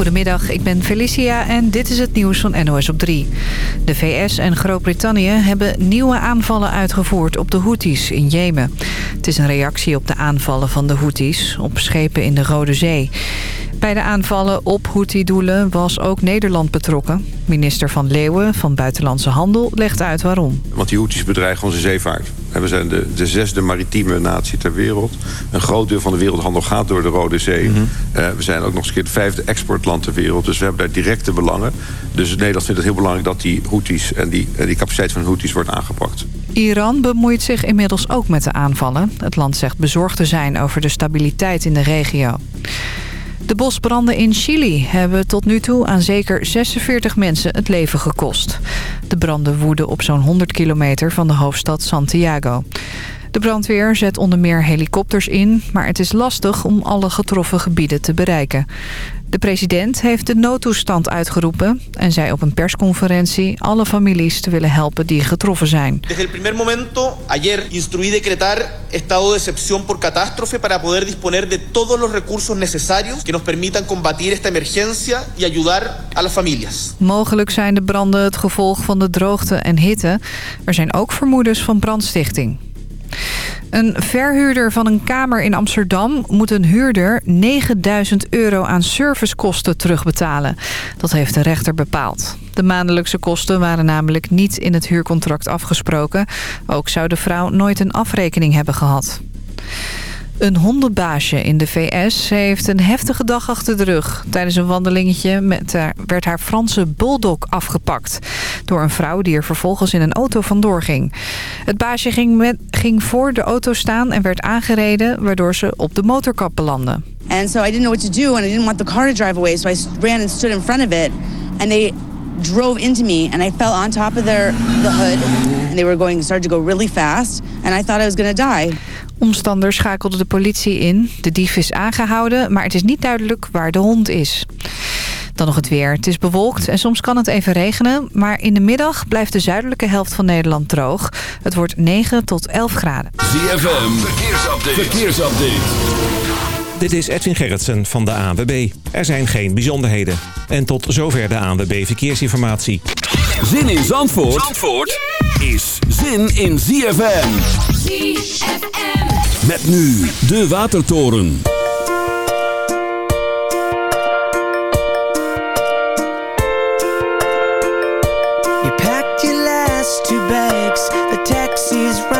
Goedemiddag, ik ben Felicia en dit is het nieuws van NOS op 3. De VS en Groot-Brittannië hebben nieuwe aanvallen uitgevoerd op de Houthis in Jemen. Het is een reactie op de aanvallen van de Houthis op schepen in de Rode Zee. Bij de aanvallen op Houthi-doelen was ook Nederland betrokken. Minister Van Leeuwen van Buitenlandse Handel legt uit waarom. Want die Houthis bedreigen onze zeevaart. we zijn de, de, zesde maritieme natie ter wereld. Een groot deel van de wereldhandel gaat door de Rode Zee. Mhm. Eh, we zijn ook nog eens een keer het vijfde exportland ter wereld. Dus we hebben daar directe belangen. Dus Nederland vindt het heel belangrijk dat die Houthis... en die, die capaciteit van de Houthis wordt aangepakt. Iran bemoeit zich inmiddels ook met de aanvallen. Het land zegt bezorgd te zijn over de stabiliteit in de regio. De bosbranden in Chili hebben tot nu toe aan zeker 46 mensen het leven gekost. De branden woeden op zo'n 100 kilometer van de hoofdstad Santiago. De brandweer zet onder meer helikopters in, maar het is lastig om alle getroffen gebieden te bereiken. De president heeft de noodtoestand uitgeroepen en zei op een persconferentie alle families te willen helpen die getroffen zijn. Desde el primer momento, ayer instruí decretar estado de excepción por catástrofe para poder disponer de todos los recursos necesarios que nos permitan combatir esta emergencia y ayudar a las familias. Mogelijk zijn de branden het gevolg van de droogte en hitte. Er zijn ook vermoedens van brandstichting. Een verhuurder van een kamer in Amsterdam moet een huurder 9000 euro aan servicekosten terugbetalen. Dat heeft de rechter bepaald. De maandelijkse kosten waren namelijk niet in het huurcontract afgesproken. Ook zou de vrouw nooit een afrekening hebben gehad. Een hondenbaasje in de VS heeft een heftige dag achter de rug. Tijdens een wandelingetje met, uh, werd haar Franse bulldog afgepakt. Door een vrouw die er vervolgens in een auto vandoor ging. Het baasje ging, met, ging voor de auto staan en werd aangereden... waardoor ze op de motorkap belandde. And so I didn't know what to do and I didn't want the car to drive away. So I ran and stood in front of it. And they drove into me and I fell on top of their, the hood. And they were going, started to go really fast. And I thought I was going to die. Omstanders schakelden de politie in. De dief is aangehouden, maar het is niet duidelijk waar de hond is. Dan nog het weer. Het is bewolkt en soms kan het even regenen. Maar in de middag blijft de zuidelijke helft van Nederland droog. Het wordt 9 tot 11 graden. ZFM, verkeersupdate. verkeersupdate. Dit is Edwin Gerritsen van de ANWB. Er zijn geen bijzonderheden. En tot zover de ANWB Verkeersinformatie. Zin in Zandvoort, Zandvoort is zin in ZFM. ZFM. Met nu de Watertoren. You packed your last two bags, the taxi's round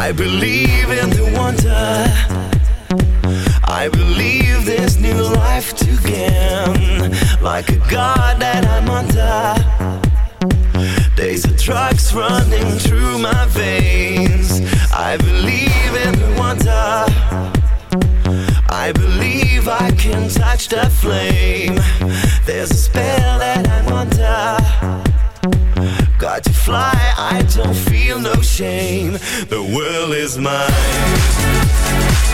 I believe in the wonder. I believe this new life to gain. Like a god that I'm under. There's a drugs running through my veins. I believe in the wonder. I believe I can touch the flame. There's a spell that I'm under start to fly. I don't feel no shame. The world is mine.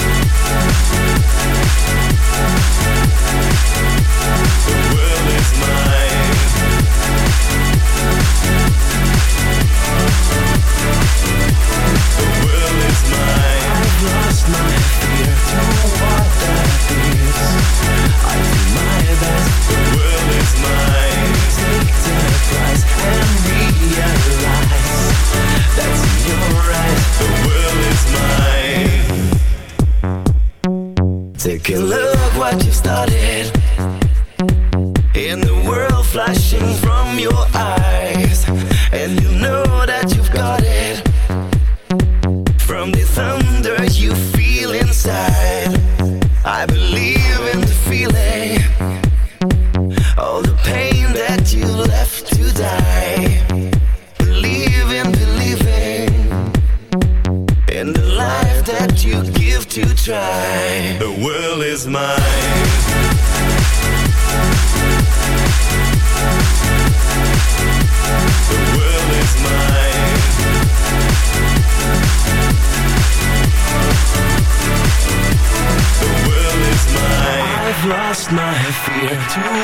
Cause look what you've started.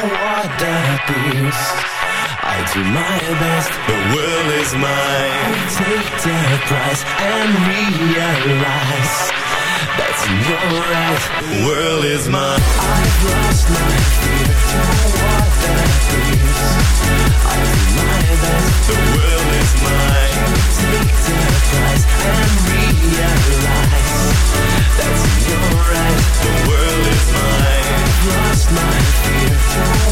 Toward that peace. I do my best, the world is mine. Take the prize and realize that's your right. The world is mine. I've lost my fear toward that peace. I do my best, the world is mine. Take the prize and realize that's your right. The world is mine. I've lost my fear toward that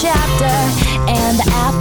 Chapter, and the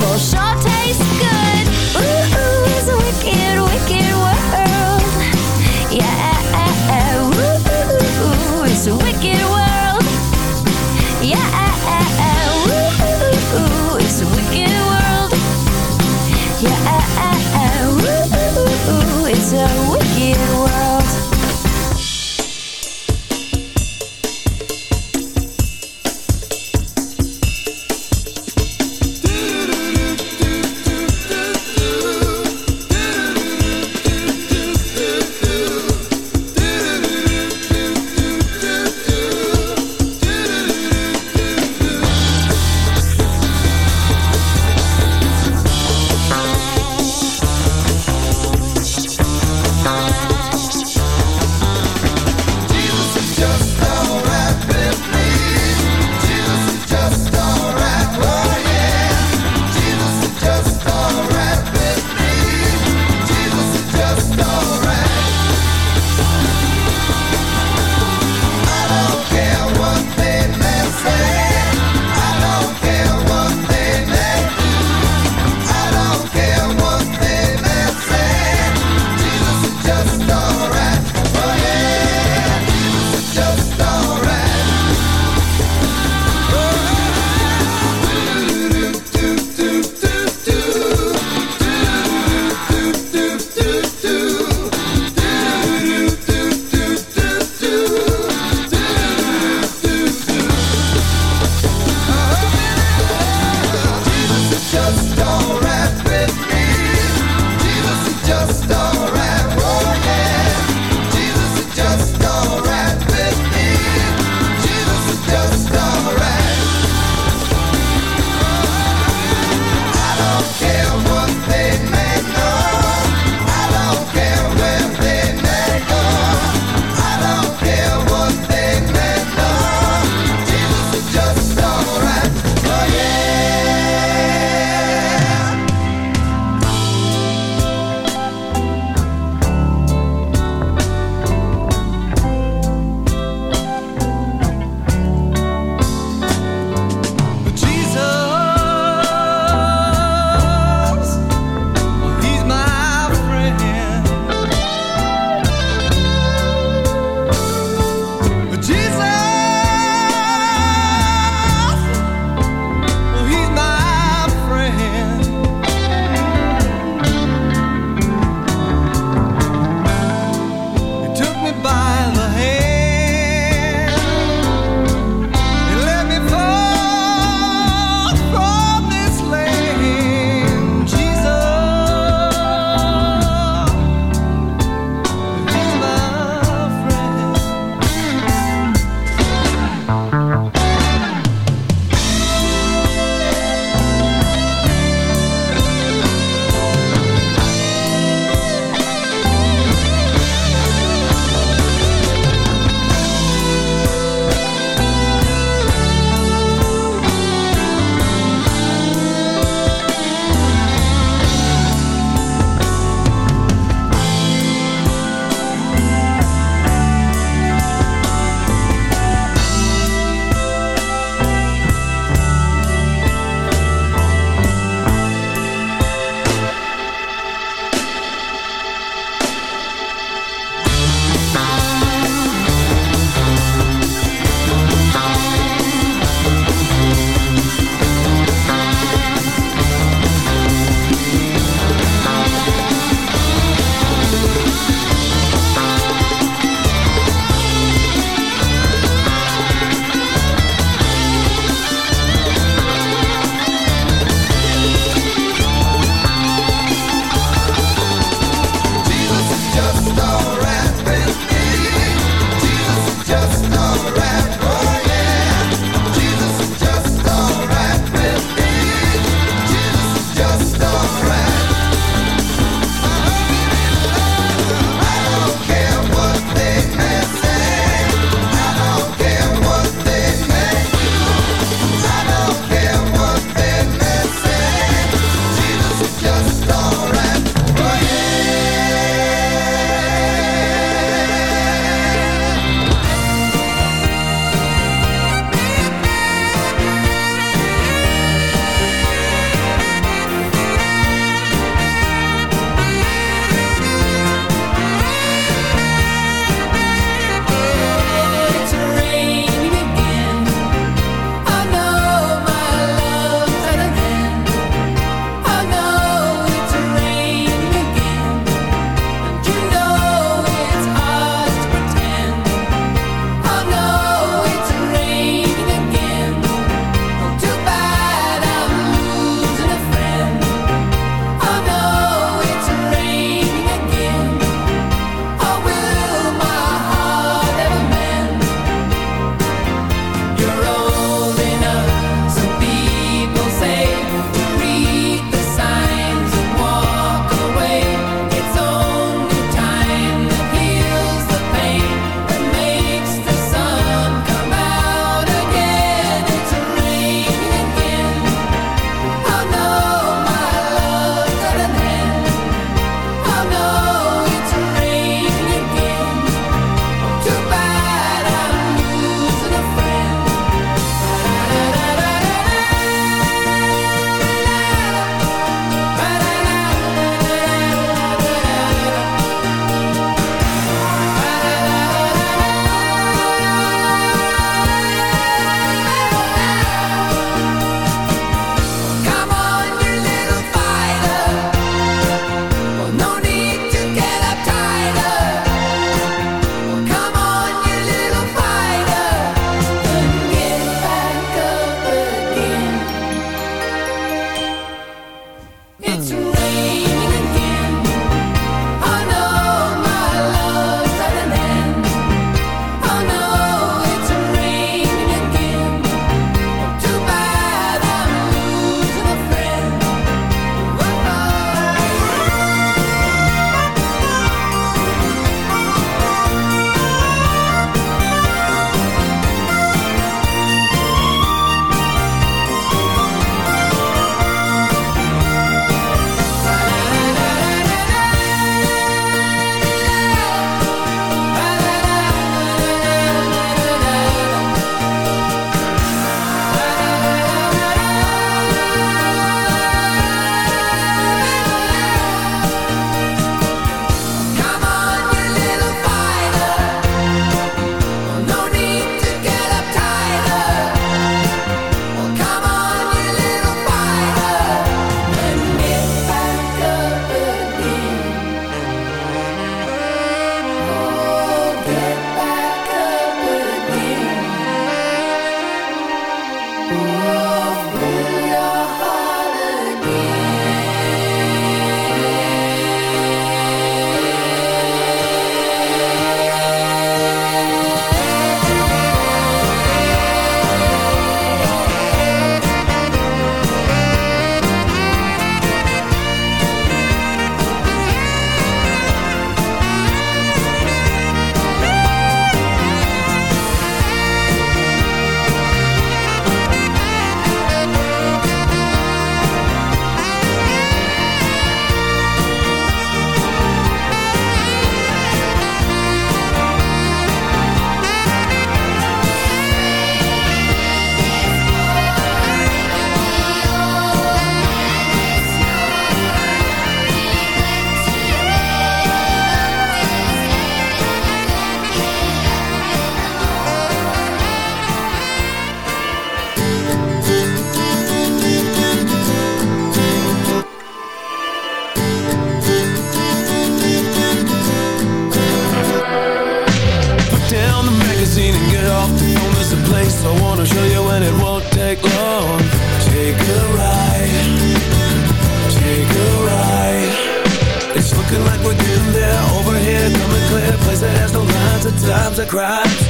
crimes.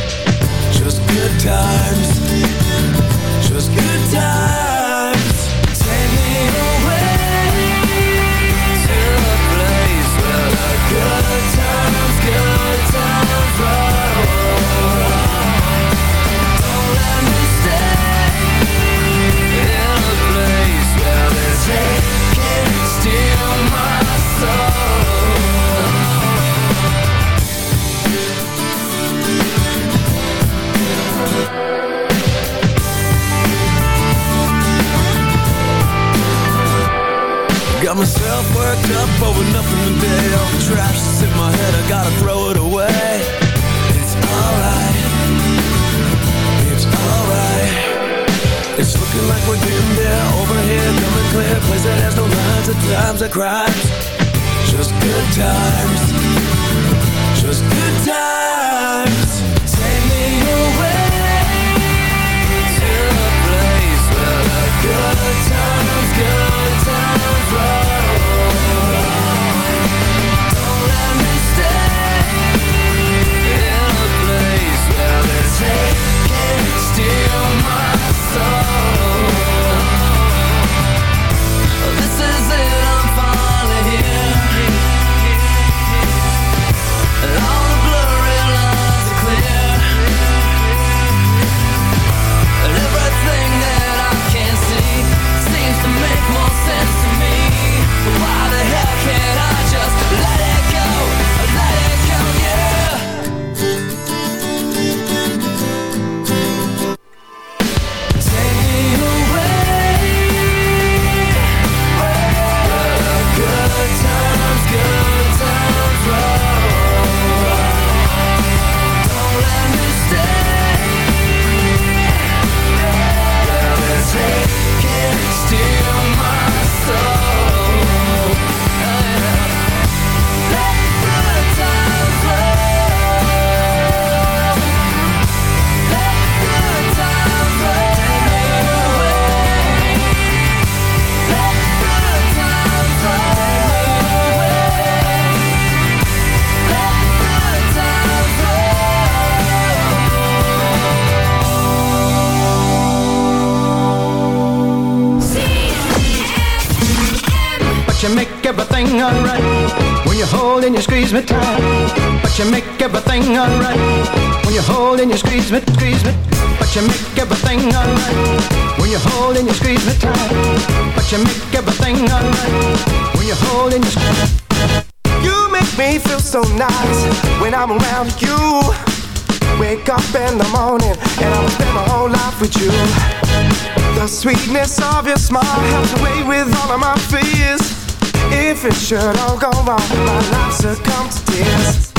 Should all go wrong, my life succumb to tears.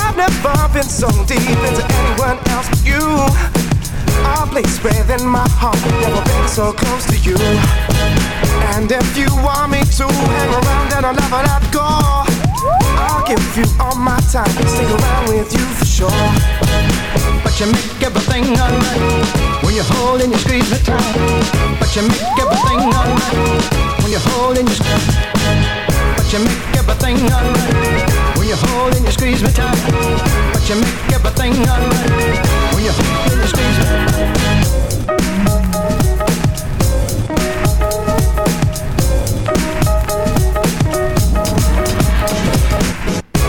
I've never been so deep into anyone else but you. A place within my heart, never been so close to you. And if you want me to hang around, then I'll never let go. I'll give you all my time, stick around with you for sure. But you make everything alright when you hold and you squeeze me tight. But you make everything alright you make everything alright when you you squeeze.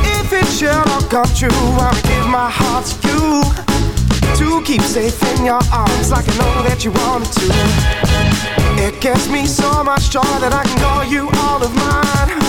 If it should all come true, I'll give my heart to you. To keep safe in your arms like I know that you wanted to. It gives me so much joy that I can call you all of mine.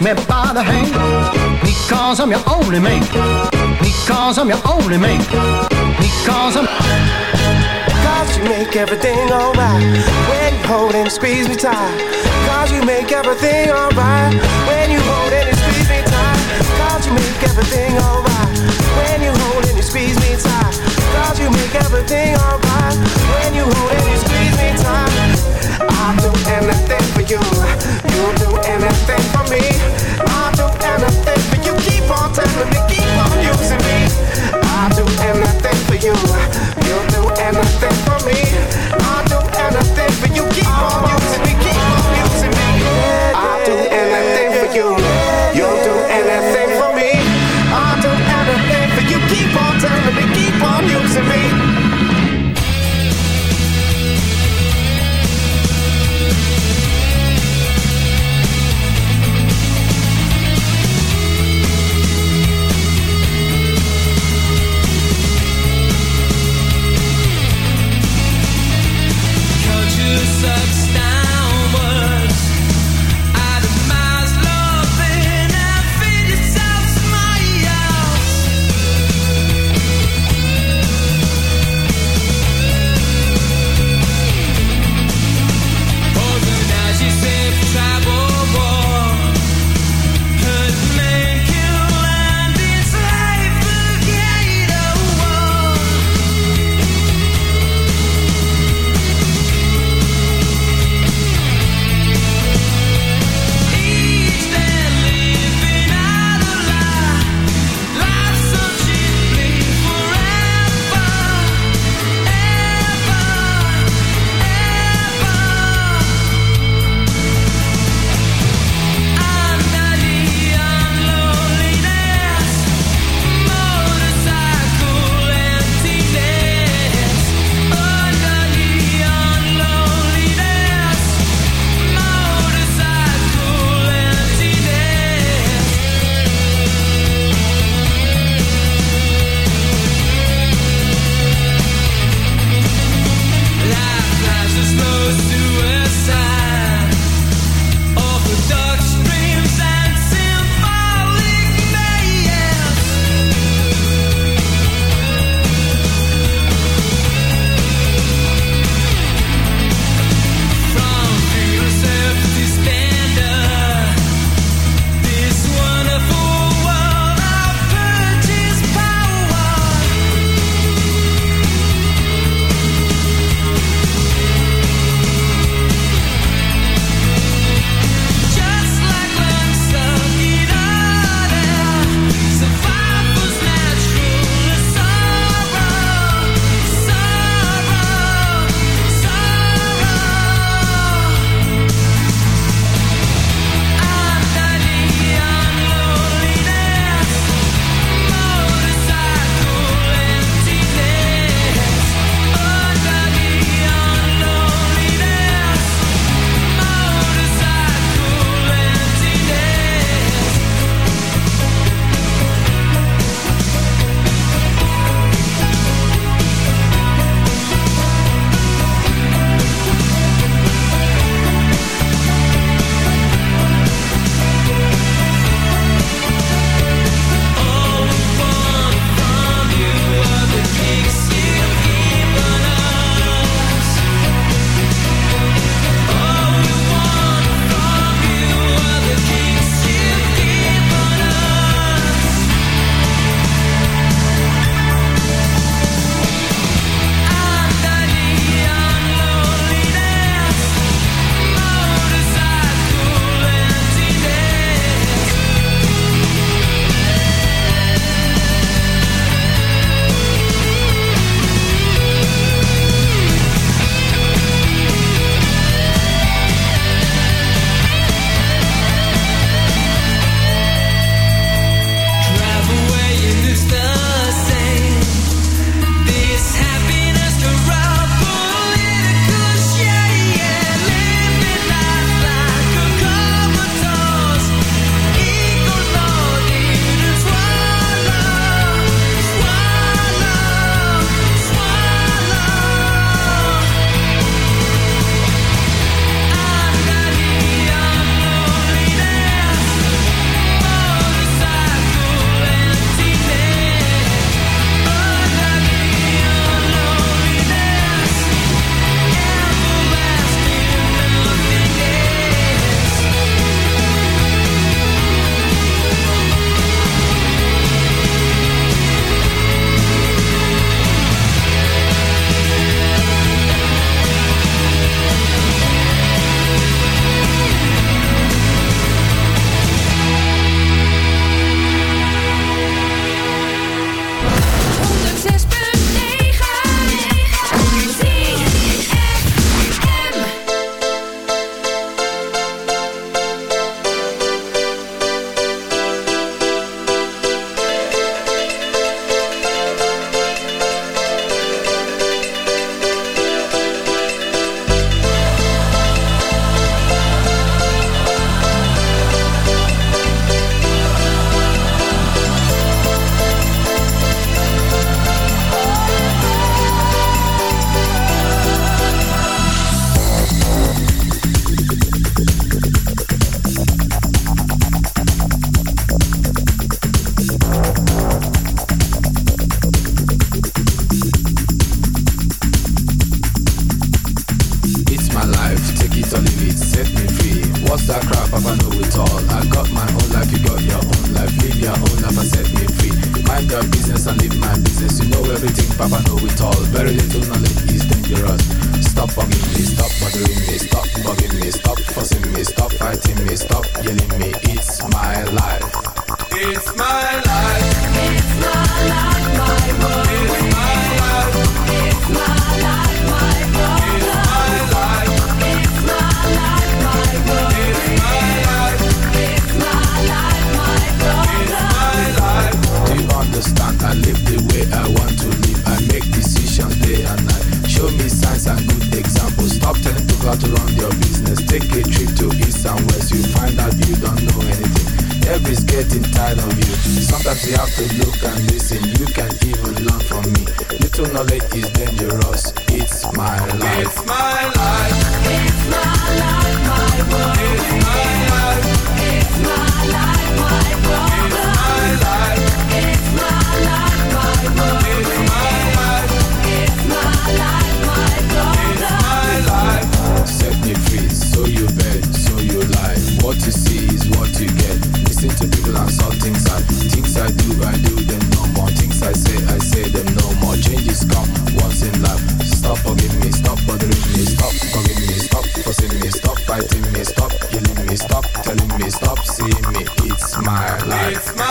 me by the hand. Because I'm your only mate. Because I'm your only mate. Because I'm. Cause you make everything alright When you hold and squeeze me tight Cause you make everything alright When you hold and squeeze me tight Cause you make everything alright When you hold and squeeze me tight Cause you make everything alright When you hold and squeeze me tight I'll do anything for you. You do anything for me. I'll do anything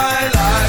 my life.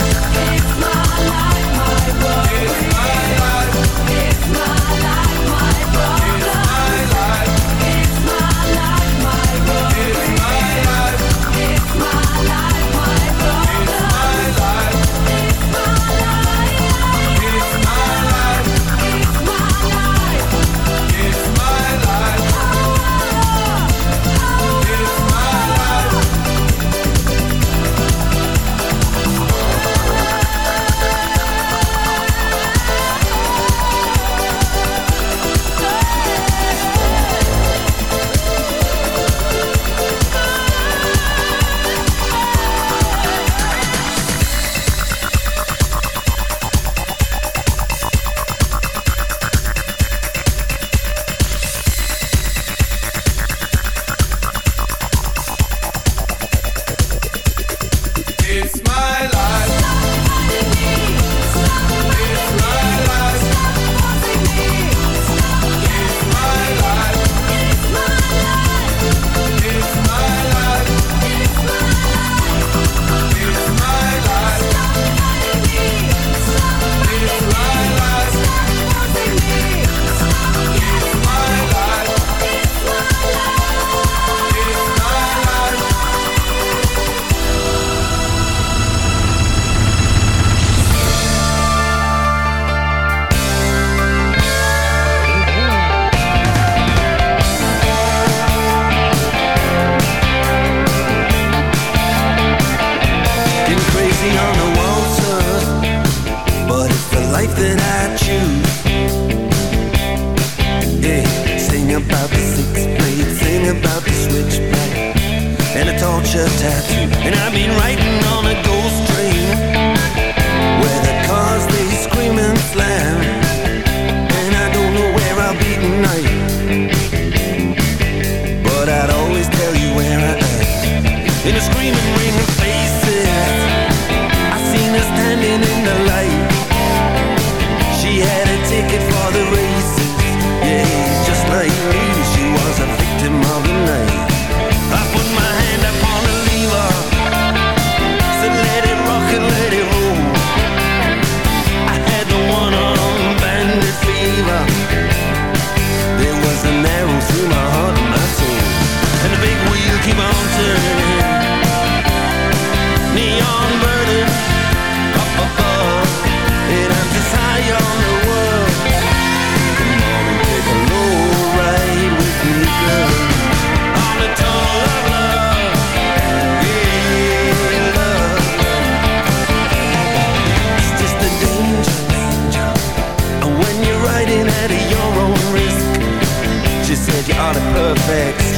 picture tattoo. And I mean right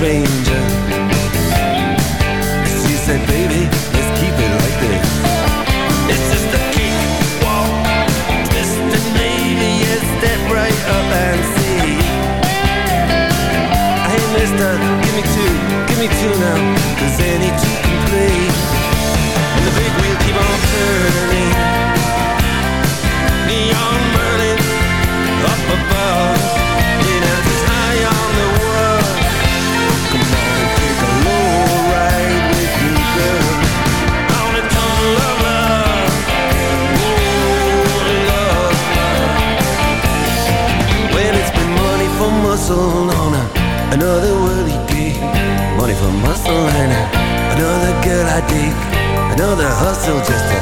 stranger. She said, baby, let's keep it like this. It's just a cakewalk Twist and baby, yes, step right up and see. Hey, mister, give me two, give me two now. hustled on her. Another worldly gig. Money for muscle and. Another girl I dig. Another hustle just to